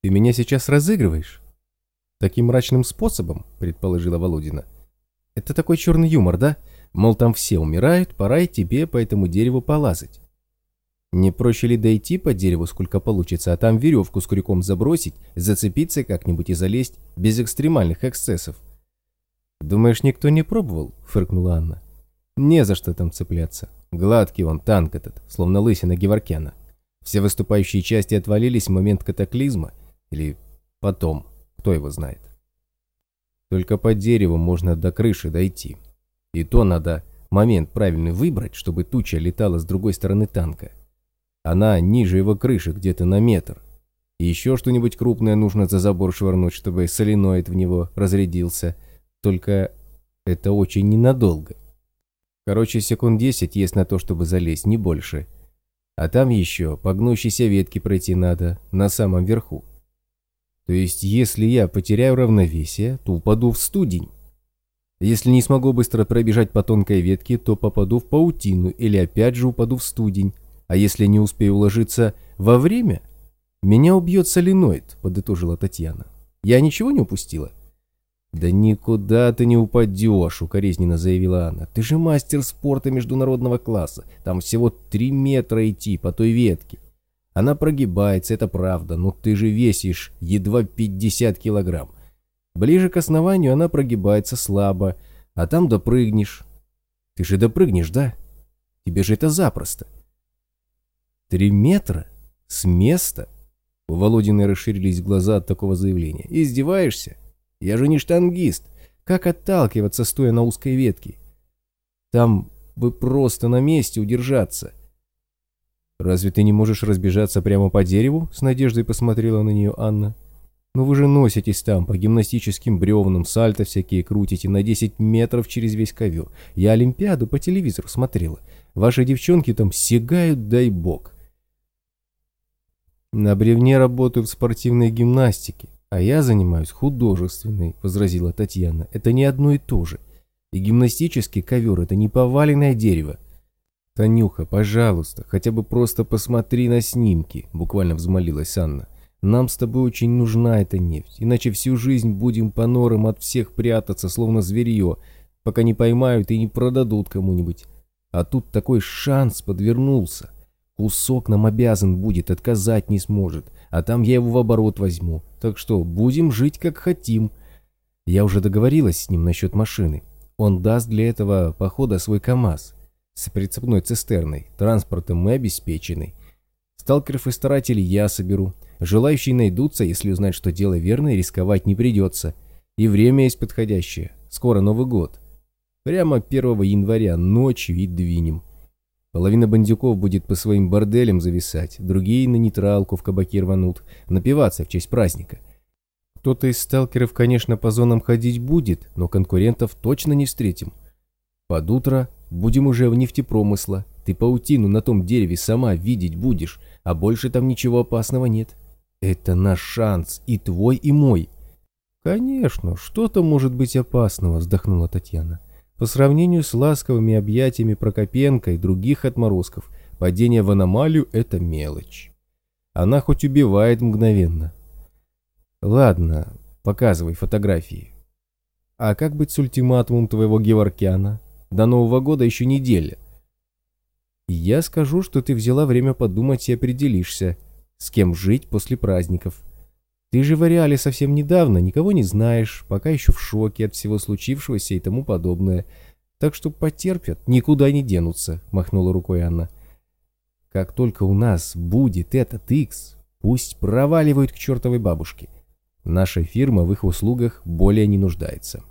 Ты меня сейчас разыгрываешь? Таким мрачным способом, предположила Володина. Это такой черный юмор, да? Мол, там все умирают, пора и тебе по этому дереву полазать. Не проще ли дойти по дереву, сколько получится, а там веревку с крюком забросить, зацепиться как-нибудь и залезть без экстремальных эксцессов? «Думаешь, никто не пробовал?» — фыркнула Анна. «Не за что там цепляться. Гладкий он, танк этот, словно лысина Геворкяна. Все выступающие части отвалились в момент катаклизма. Или потом, кто его знает. Только по дереву можно до крыши дойти. И то надо момент правильный выбрать, чтобы туча летала с другой стороны танка. Она ниже его крыши, где-то на метр. И еще что-нибудь крупное нужно за забор швырнуть, чтобы соленоид в него разрядился. Только это очень ненадолго. Короче, секунд 10 есть на то, чтобы залезть, не больше. А там еще по ветке пройти надо, на самом верху. То есть, если я потеряю равновесие, то упаду в студень. Если не смогу быстро пробежать по тонкой ветке, то попаду в паутину или опять же упаду в студень. А если не успею уложиться во время, меня убьет соленоид, подытожила Татьяна. Я ничего не упустила? «Да никуда ты не упадешь», — укоризненно заявила Анна. «Ты же мастер спорта международного класса. Там всего три метра идти по той ветке. Она прогибается, это правда, но ты же весишь едва 50 килограмм. Ближе к основанию она прогибается слабо, а там допрыгнешь. Ты же допрыгнешь, да? Тебе же это запросто. Три метра? С места? У Володиной расширились глаза от такого заявления. Издеваешься? Я же не штангист. Как отталкиваться, стоя на узкой ветке? Там бы просто на месте удержаться. «Разве ты не можешь разбежаться прямо по дереву?» — с надеждой посмотрела на нее Анна. «Ну вы же носитесь там, по гимнастическим бревнам, сальто всякие крутите на 10 метров через весь ковер. Я Олимпиаду по телевизору смотрела. Ваши девчонки там сигают, дай бог». «На бревне работаю в спортивной гимнастике, а я занимаюсь художественной», — возразила Татьяна. «Это не одно и то же. И гимнастический ковер — это не поваленное дерево. «Танюха, пожалуйста, хотя бы просто посмотри на снимки», — буквально взмолилась Анна. «Нам с тобой очень нужна эта нефть, иначе всю жизнь будем по норам от всех прятаться, словно зверье, пока не поймают и не продадут кому-нибудь. А тут такой шанс подвернулся. Кусок нам обязан будет, отказать не сможет, а там я его в оборот возьму. Так что будем жить как хотим». Я уже договорилась с ним насчет машины. Он даст для этого похода свой КАМАЗ с прицепной цистерной, транспортом мы обеспечены. Сталкеров и старателей я соберу. Желающие найдутся, если узнать, что дело верное, рисковать не придется. И время есть подходящее. Скоро Новый год. Прямо 1 января ночью и двинем. Половина бандюков будет по своим борделям зависать, другие на нейтралку в кабаке рванут, напиваться в честь праздника. Кто-то из сталкеров, конечно, по зонам ходить будет, но конкурентов точно не встретим. Под утро Будем уже в нефтепромысла. Ты паутину на том дереве сама видеть будешь, а больше там ничего опасного нет. Это наш шанс, и твой, и мой. Конечно, что-то может быть опасного, вздохнула Татьяна. По сравнению с ласковыми объятиями Прокопенко и других отморозков, падение в аномалию – это мелочь. Она хоть убивает мгновенно. Ладно, показывай фотографии. А как быть с ультиматумом твоего Геворкяна? До Нового года еще неделя. Я скажу, что ты взяла время подумать и определишься, с кем жить после праздников. Ты же в Ареале совсем недавно, никого не знаешь, пока еще в шоке от всего случившегося и тому подобное. Так что потерпят, никуда не денутся, махнула рукой Анна. Как только у нас будет этот X, пусть проваливают к чертовой бабушке. Наша фирма в их услугах более не нуждается.